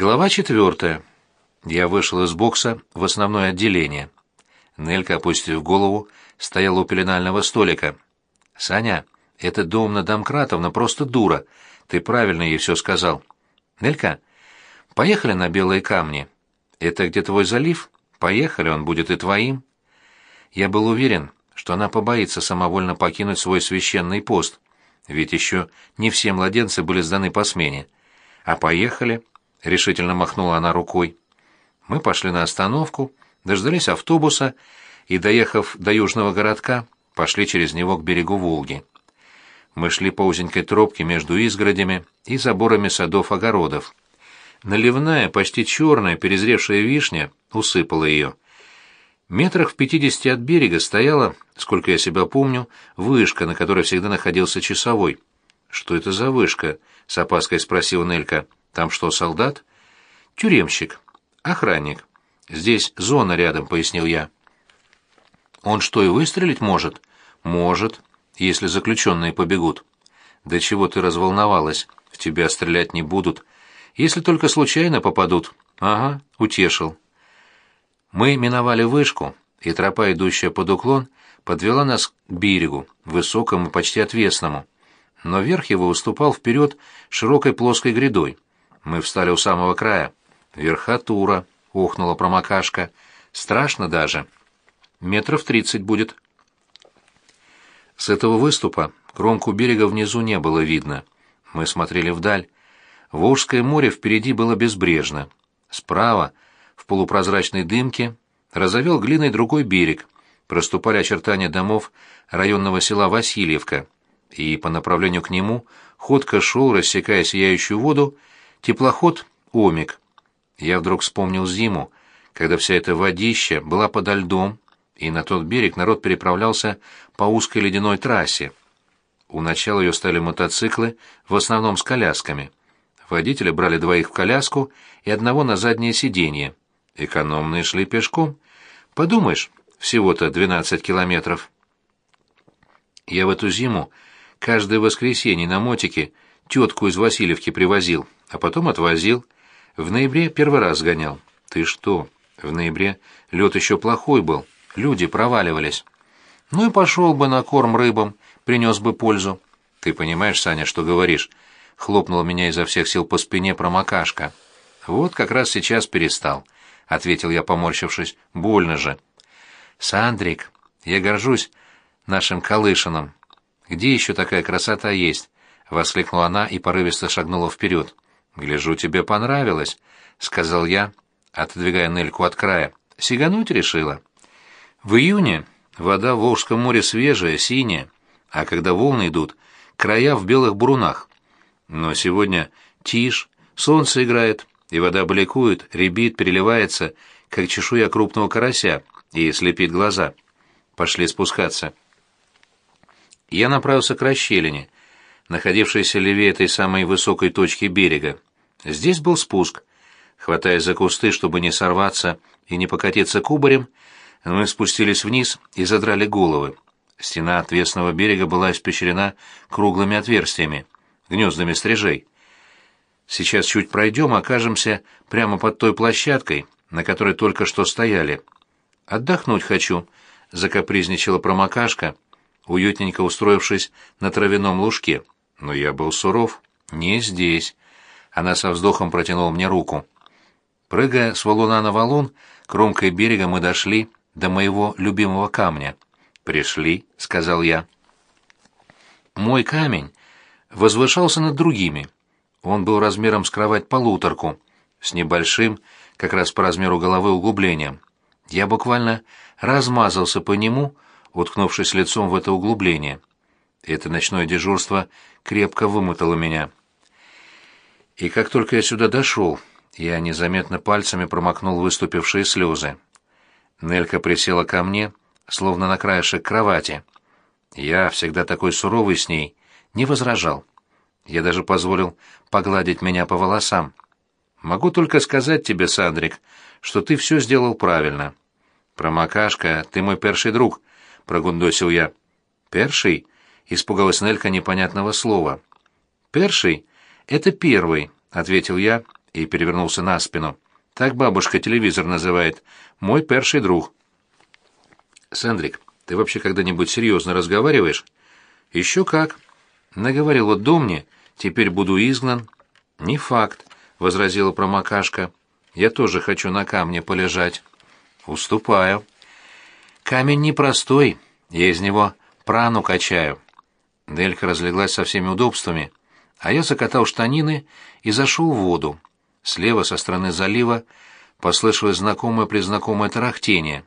Глава четвертая. Я вышел из бокса в основное отделение. Нелька, опустив голову, стояла у пеленального столика. «Саня, эта Домна Домкратовна просто дура. Ты правильно ей все сказал. Нелька, поехали на Белые камни. Это где твой залив? Поехали, он будет и твоим». Я был уверен, что она побоится самовольно покинуть свой священный пост, ведь еще не все младенцы были сданы по смене. А поехали, — решительно махнула она рукой. Мы пошли на остановку, дождались автобуса и, доехав до южного городка, пошли через него к берегу Волги. Мы шли по узенькой тропке между изгородями и заборами садов-огородов. Наливная, почти черная, перезревшая вишня усыпала ее. Метрах в пятидесяти от берега стояла, сколько я себя помню, вышка, на которой всегда находился часовой. «Что это за вышка?» — с опаской спросил Нелька. Там что, солдат? Тюремщик. Охранник. Здесь зона рядом, пояснил я. Он что, и выстрелить может? Может, если заключенные побегут. Да чего ты разволновалась? В тебя стрелять не будут. Если только случайно попадут. Ага, утешил. Мы миновали вышку, и тропа, идущая под уклон, подвела нас к берегу, высокому, почти отвесному. Но верх его выступал вперед широкой плоской грядой. Мы встали у самого края. «Верхотура», — охнула промокашка. «Страшно даже. Метров тридцать будет». С этого выступа кромку берега внизу не было видно. Мы смотрели вдаль. Волжское море впереди было безбрежно. Справа, в полупрозрачной дымке, разовел глиной другой берег. Проступали очертания домов районного села Васильевка. И по направлению к нему ходко шел, рассекая сияющую воду, Теплоход «Омик». Я вдруг вспомнил зиму, когда вся эта водища была подо льдом, и на тот берег народ переправлялся по узкой ледяной трассе. У начала ее стали мотоциклы, в основном с колясками. Водители брали двоих в коляску и одного на заднее сиденье. Экономные шли пешком. Подумаешь, всего-то 12 километров. Я в эту зиму каждое воскресенье на мотике тетку из Васильевки привозил а потом отвозил. В ноябре первый раз гонял. Ты что? В ноябре лед еще плохой был, люди проваливались. Ну и пошел бы на корм рыбам, принес бы пользу. Ты понимаешь, Саня, что говоришь? Хлопнул меня изо всех сил по спине промокашка. Вот как раз сейчас перестал, ответил я, поморщившись. Больно же. Сандрик, я горжусь нашим Колышином. Где еще такая красота есть? воскликнула она и порывисто шагнула вперед. «Гляжу, тебе понравилось», — сказал я, отодвигая Нельку от края. «Сигануть решила». В июне вода в Волжском море свежая, синяя, а когда волны идут, края в белых бурунах. Но сегодня тишь, солнце играет, и вода бликует, рябит, переливается, как чешуя крупного карася, и слепит глаза. Пошли спускаться. Я направился к расщелине, находившейся левее этой самой высокой точки берега. Здесь был спуск. Хватаясь за кусты, чтобы не сорваться и не покатиться кубарем, мы спустились вниз и задрали головы. Стена отвесного берега была испещрена круглыми отверстиями, гнездами стрижей. Сейчас чуть пройдем, окажемся прямо под той площадкой, на которой только что стояли. «Отдохнуть хочу», — закапризничала промокашка, уютненько устроившись на травяном лужке. Но я был суров. «Не здесь». Она со вздохом протянула мне руку. Прыгая с валуна на валун, кромкой берега мы дошли до моего любимого камня. «Пришли», — сказал я. Мой камень возвышался над другими. Он был размером с кровать-полуторку, с небольшим, как раз по размеру головы, углублением. Я буквально размазался по нему, уткнувшись лицом в это углубление. Это ночное дежурство крепко вымотало меня. И как только я сюда дошел, я незаметно пальцами промокнул выступившие слезы. Нелька присела ко мне, словно на краешек кровати. Я, всегда такой суровый с ней, не возражал. Я даже позволил погладить меня по волосам. Могу только сказать тебе, Сандрик, что ты все сделал правильно. Промокашка, ты мой перший друг, прогундосил я. Перший? Испугалась Нелька непонятного слова. Перший — «Это первый», — ответил я и перевернулся на спину. «Так бабушка телевизор называет. Мой перший друг». «Сэндрик, ты вообще когда-нибудь серьезно разговариваешь?» «Еще как. Наговорил вот домне, теперь буду изгнан». «Не факт», — возразила промокашка. «Я тоже хочу на камне полежать». «Уступаю». «Камень непростой, я из него прану качаю». Делька разлеглась со всеми удобствами, а я закатал штанины и зашел в воду. Слева, со стороны залива, послышалось знакомое-презнакомое тарахтение.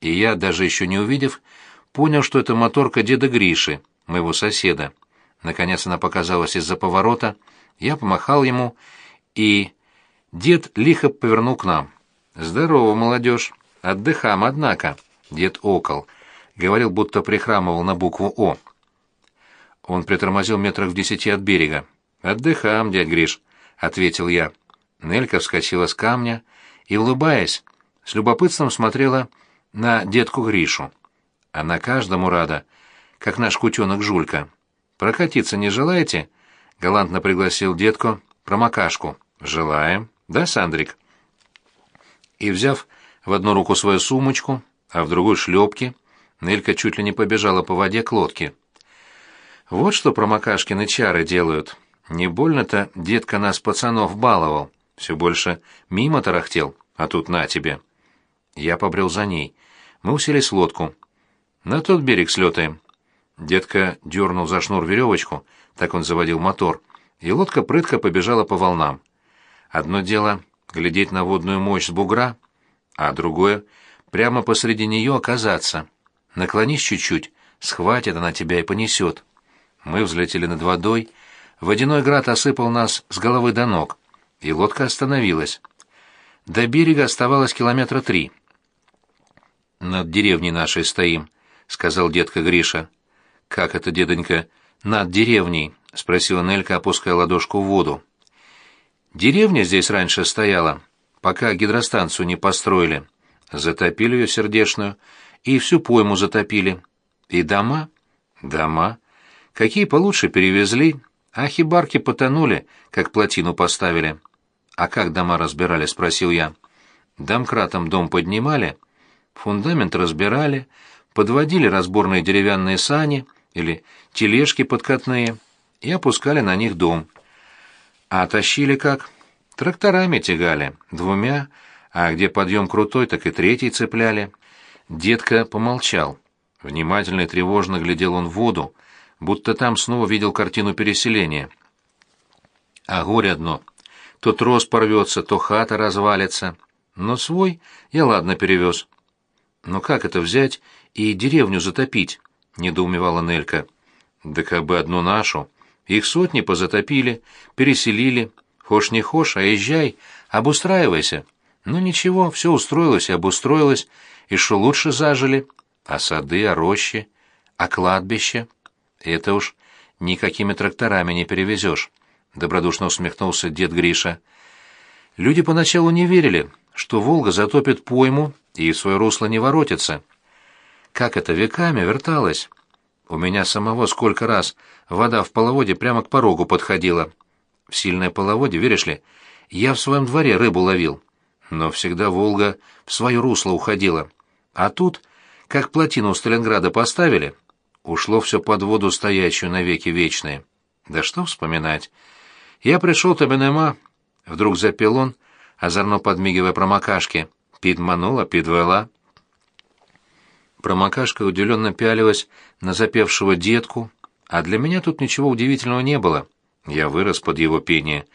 И я, даже еще не увидев, понял, что это моторка деда Гриши, моего соседа. Наконец она показалась из-за поворота, я помахал ему, и... Дед лихо повернул к нам. «Здорово, молодежь! Отдыхам, однако!» Дед окол. Говорил, будто прихрамывал на букву «О». Он притормозил метрах в десяти от берега. «Отдыхам, дядь Гриш», — ответил я. Нелька вскочила с камня и, улыбаясь, с любопытством смотрела на детку Гришу. Она каждому рада, как наш кутенок Жулька. «Прокатиться не желаете?» — галантно пригласил детку промокашку. «Желаем. Да, Сандрик?» И, взяв в одну руку свою сумочку, а в другую шлепки, Нелька чуть ли не побежала по воде к лодке. Вот что промокашкины чары делают. Не больно-то детка нас пацанов баловал. Все больше мимо тарахтел, а тут на тебе. Я побрел за ней. Мы уселись в лодку. На тот берег слетаем. Детка дернул за шнур веревочку, так он заводил мотор, и лодка прытко побежала по волнам. Одно дело — глядеть на водную мощь с бугра, а другое — прямо посреди нее оказаться. Наклонись чуть-чуть, схватит она тебя и понесет. Мы взлетели над водой, водяной град осыпал нас с головы до ног, и лодка остановилась. До берега оставалось километра три. «Над деревней нашей стоим», — сказал детка Гриша. «Как это, дедонька, над деревней?» — спросила Нелька, опуская ладошку в воду. «Деревня здесь раньше стояла, пока гидростанцию не построили. Затопили ее сердечную, и всю пойму затопили. И дома? Дома. Какие получше перевезли, а хибарки потонули, как плотину поставили. А как дома разбирали, спросил я. Домкратом дом поднимали, фундамент разбирали, подводили разборные деревянные сани или тележки подкатные и опускали на них дом. А тащили как? Тракторами тягали, двумя, а где подъем крутой, так и третий цепляли. Детка помолчал. Внимательно и тревожно глядел он в воду, будто там снова видел картину переселения. А горе одно. То трос порвется, то хата развалится. Но свой я ладно перевез. Но как это взять и деревню затопить? Недоумевала Нелька. Да как бы одну нашу. Их сотни позатопили, переселили. Хошь не хошь, а езжай, обустраивайся. Ну ничего, все устроилось и обустроилось, и что лучше зажили. А сады, а рощи, а кладбище... Это уж никакими тракторами не перевезешь, — добродушно усмехнулся дед Гриша. Люди поначалу не верили, что Волга затопит пойму и в свое русло не воротится. Как это веками верталось? У меня самого сколько раз вода в половоде прямо к порогу подходила. В сильное половодье, веришь ли, я в своем дворе рыбу ловил. Но всегда Волга в свое русло уходила. А тут, как плотину у Сталинграда поставили, ушло все под воду стоячую навеки вечные. Да что вспоминать. Я пришел тебе нема, вдруг запел он, озорно подмигивая промокашке. Підманула, підвела. Промокашка удивленно пялилась на запевшего детку, а для меня тут ничего удивительного не было. Я вырос под его пение.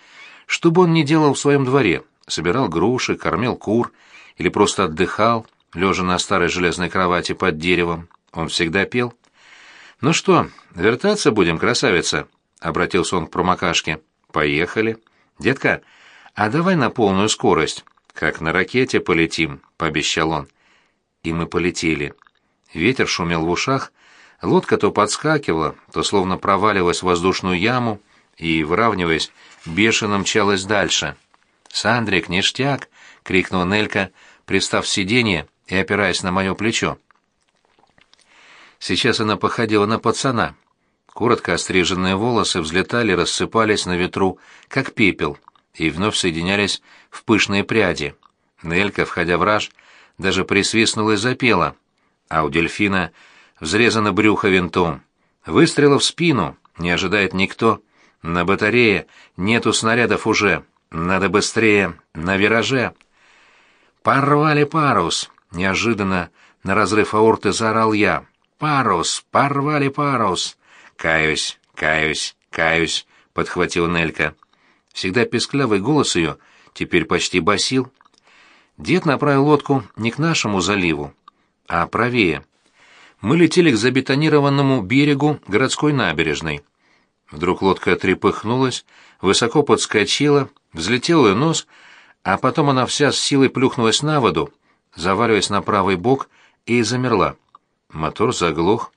Что бы он ни делал в своем дворе, собирал груши, кормил кур или просто отдыхал, лежа на старой железной кровати под деревом, он всегда пел. «Ну что, вертаться будем, красавица?» — обратился он к промокашке. «Поехали. Детка, а давай на полную скорость. Как на ракете полетим», — пообещал он. И мы полетели. Ветер шумел в ушах, лодка то подскакивала, то словно проваливалась в воздушную яму и, выравниваясь, бешено мчалась дальше. «Сандрик, ништяк!» — крикнула Нелька, пристав в сиденье и опираясь на мое плечо. Сейчас она походила на пацана. Коротко остриженные волосы взлетали, рассыпались на ветру, как пепел, и вновь соединялись в пышные пряди. Нелька, входя в раж, даже присвистнула и запела, а у дельфина взрезано брюхо винтом. Выстрела в спину не ожидает никто. На батарее нету снарядов уже. Надо быстрее, на вираже. «Порвали парус!» — неожиданно на разрыв аорты заорал я. «Парус! Порвали парус!» «Каюсь, каюсь, каюсь!» — подхватил Нелька. Всегда песклявый голос ее теперь почти басил. Дед направил лодку не к нашему заливу, а правее. Мы летели к забетонированному берегу городской набережной. Вдруг лодка трепыхнулась, высоко подскочила, взлетел ее нос, а потом она вся с силой плюхнулась на воду, заваливаясь на правый бок, и замерла. Мотор заглох,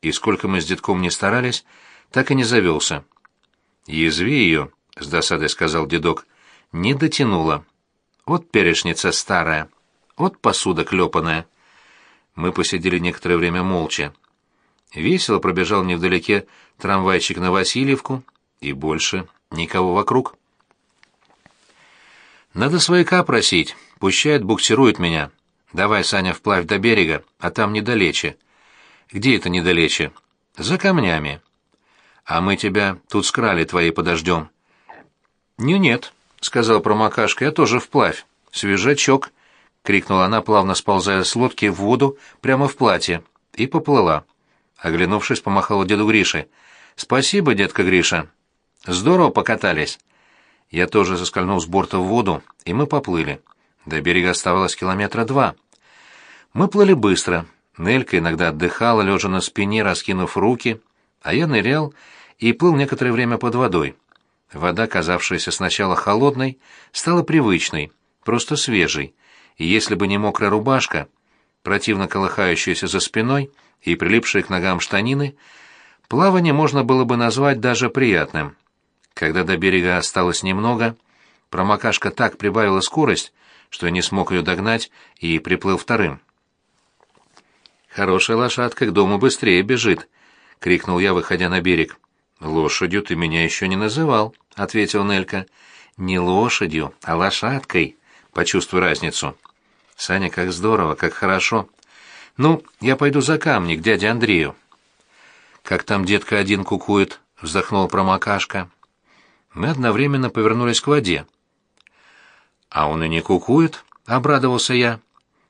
и сколько мы с детком не старались, так и не завелся. «Язви ее», — с досадой сказал дедок, — «не дотянула. Вот перешница старая, вот посуда клепаная». Мы посидели некоторое время молча. Весело пробежал невдалеке трамвайчик на Васильевку, и больше никого вокруг. Надо свояка просить, пущает, буксирует меня. Давай, Саня, вплавь до берега, а там недалече. Где это недалече? За камнями. А мы тебя тут с крали твоей подождем. Не нет, сказал промокашка, я тоже вплавь. Свежачок, крикнула она, плавно сползая с лодки в воду прямо в платье, и поплыла. Оглянувшись, помахала деду Грише. «Спасибо, детка Гриша. Здорово покатались». Я тоже заскользнул с борта в воду, и мы поплыли. До берега оставалось километра два. Мы плыли быстро. Нелька иногда отдыхала, лежа на спине, раскинув руки, а я нырял и плыл некоторое время под водой. Вода, казавшаяся сначала холодной, стала привычной, просто свежей, и если бы не мокрая рубашка, противно колыхающаяся за спиной и прилипшие к ногам штанины, плавание можно было бы назвать даже приятным. Когда до берега осталось немного, промокашка так прибавила скорость, что я не смог ее догнать и приплыл вторым. «Хорошая лошадка к дому быстрее бежит», — крикнул я, выходя на берег. «Лошадью ты меня еще не называл», — ответил Нелька. «Не лошадью, а лошадкой. Почувствуй разницу». «Саня, как здорово, как хорошо. Ну, я пойду за камни к дяде Андрею». «Как там детка один кукует?» — вздохнул промокашка. Мы одновременно повернулись к воде. «А он и не кукует», — обрадовался я.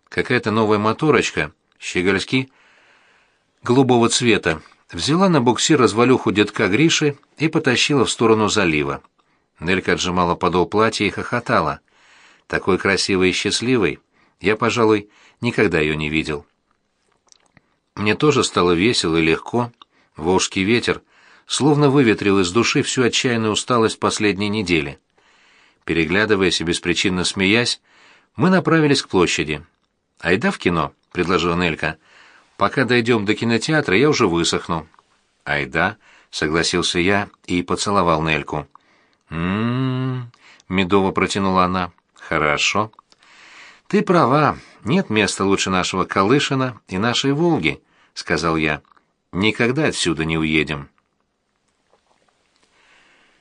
Какая-то новая моторочка, щегольски, голубого цвета, взяла на буксир развалюху детка Гриши и потащила в сторону залива. Нелька отжимала подол платья и хохотала. Такой красивой и счастливой я, пожалуй, никогда ее не видел. Мне тоже стало весело и легко. Волжский ветер словно выветрил из души всю отчаянную усталость последней недели. Переглядываясь и беспричинно смеясь, мы направились к площади. «Айда в кино», — предложила Нелька. «Пока дойдем до кинотеатра, я уже высохну». «Айда», — согласился я и поцеловал Нельку. «М-м-м», медово протянула она. «Хорошо». «Ты права, нет места лучше нашего Колышина и нашей Волги», — сказал я. «Никогда отсюда не уедем».